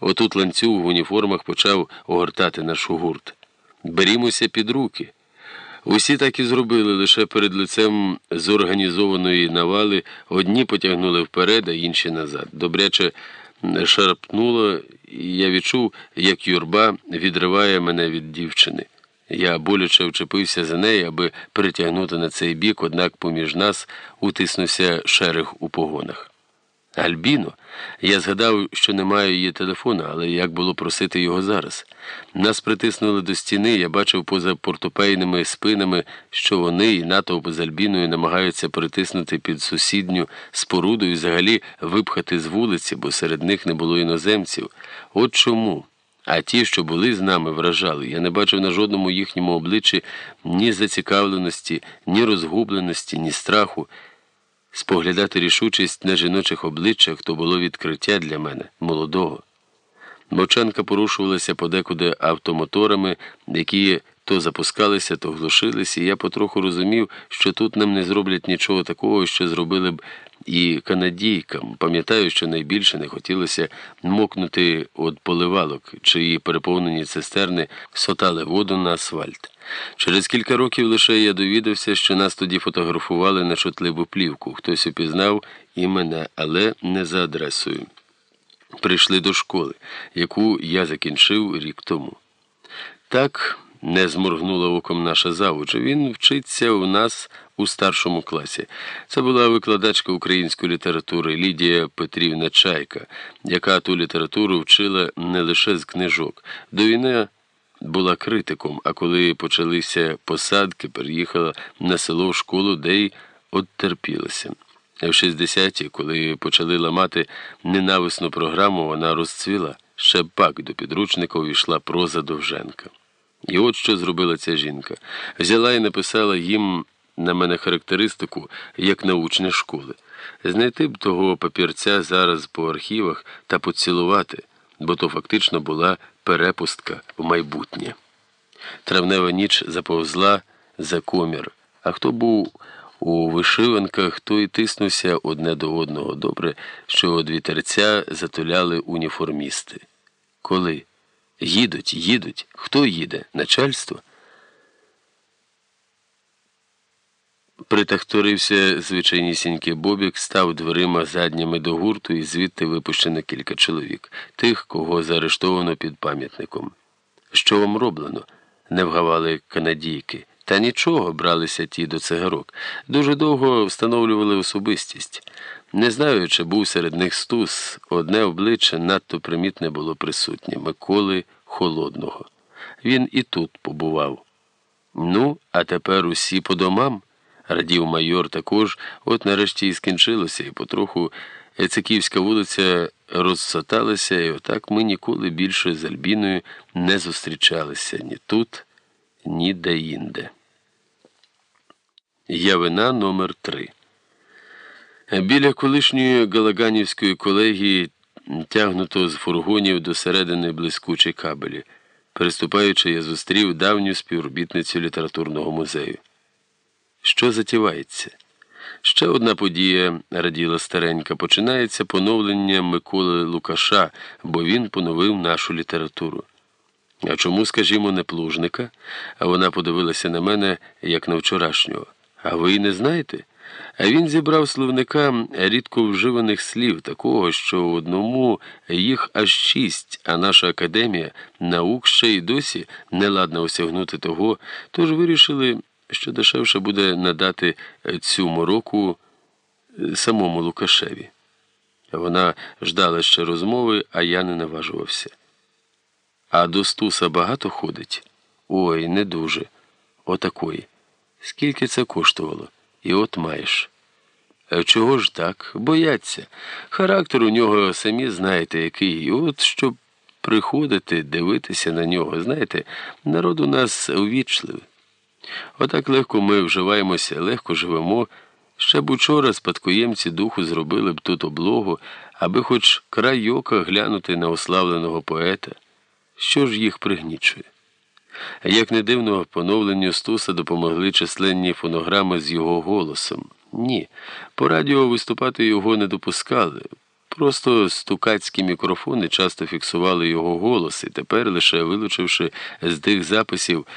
Отут ланцюг в уніформах почав огортати наш гурт. Берімося під руки. Усі так і зробили, лише перед лицем зорганізованої навали одні потягнули вперед, а інші назад. Добряче шарпнуло, і я відчув, як юрба відриває мене від дівчини. Я боляче вчепився за неї, аби притягнути на цей бік, однак поміж нас утиснувся шерех у погонах. Альбіно, я згадав, що немає її телефона, але як було просити його зараз? Нас притиснули до стіни, я бачив поза портопейними спинами, що вони і натовп з Альбіною намагаються притиснути під сусідню споруду і взагалі випхати з вулиці, бо серед них не було іноземців. От чому? А ті, що були з нами, вражали. Я не бачив на жодному їхньому обличчі ні зацікавленості, ні розгубленості, ні страху. Споглядати рішучість на жіночих обличчях то було відкриття для мене, молодого. Мовчанка порушувалася подекуди автомоторами, які то запускалися, то глушилися, і я потроху розумів, що тут нам не зроблять нічого такого, що зробили б і канадійкам. Пам'ятаю, що найбільше не хотілося мокнути від поливалок, чиї переповнені цистерни сотали воду на асфальт. Через кілька років лише я довідався, що нас тоді фотографували на чутливу плівку. Хтось упізнав і мене, але не за адресою. Прийшли до школи, яку я закінчив рік тому. Так не зморгнула оком наша завуч. Він вчиться у нас у старшому класі. Це була викладачка української літератури Лідія Петрівна Чайка, яка ту літературу вчила не лише з книжок. До війни була критиком, а коли почалися посадки, переїхала на село в школу, де й оттерпілася. В 60-ті, коли почали ламати ненависну програму, вона розцвіла. Ще пак до підручника увійшла проза Довженка. І от що зробила ця жінка. Взяла і написала їм на мене характеристику як на учня школи. Знайти б того папірця зараз по архівах та поцілувати, бо то фактично була перепустка в майбутнє. Травнева ніч заповзла за комір, а хто був у вишиванках, той тиснувся одне до одного добре, що од вітерця затуляли уніформісти. Коли? Їдуть, їдуть. Хто їде? Начальство? Притахторився звичайнісінький бобік, став дверима задніми до гурту і звідти випущено кілька чоловік, тих, кого заарештовано під пам'ятником. Що вам роблено? не вгавали канадійки. Та нічого бралися ті до цигарок. Дуже довго встановлювали особистість. Не знаю, чи був серед них стус, одне обличчя надто примітне було присутнє Миколи Холодного. Він і тут побував. Ну, а тепер усі по домам, радів майор також, от нарешті і скінчилося, і потроху Ециківська вулиця розсоталася, і отак ми ніколи більше з Альбіною не зустрічалися ні тут, ні де-інде. Явина номер 3 Біля колишньої Галаганівської колегії тягнуто з фургонів до середини блискучі кабелі. Переступаючи, я зустрів давню співробітницю літературного музею. Що затівається? Ще одна подія, раділа старенька, починається поновлення Миколи Лукаша, бо він поновив нашу літературу. А чому, скажімо, не плужника? А вона подивилася на мене, як на вчорашнього. А ви й не знаєте? А він зібрав словника рідко вживаних слів, такого, що в одному їх аж шість, а наша академія наук ще й досі не ладна осягнути того, тож вирішили, що дешевше буде надати цю мороку самому Лукашеві. Вона ждала ще розмови, а я не наважувався. А до стуса багато ходить? Ой, не дуже. Отакої. Скільки це коштувало? І от маєш. Чого ж так? Бояться. Характер у нього самі знаєте, який. От щоб приходити, дивитися на нього, знаєте, народ у нас увічливий. Отак легко ми вживаємося, легко живемо. Ще б учора спадкоємці духу зробили б тут облогу, аби хоч край ока глянути на ославленого поета. Що ж їх пригнічує? Як не дивно, поновленню Стуса допомогли численні фонограми з його голосом. Ні, по радіо виступати його не допускали. Просто стукацькі мікрофони часто фіксували його голос, і тепер, лише вилучивши з тих записів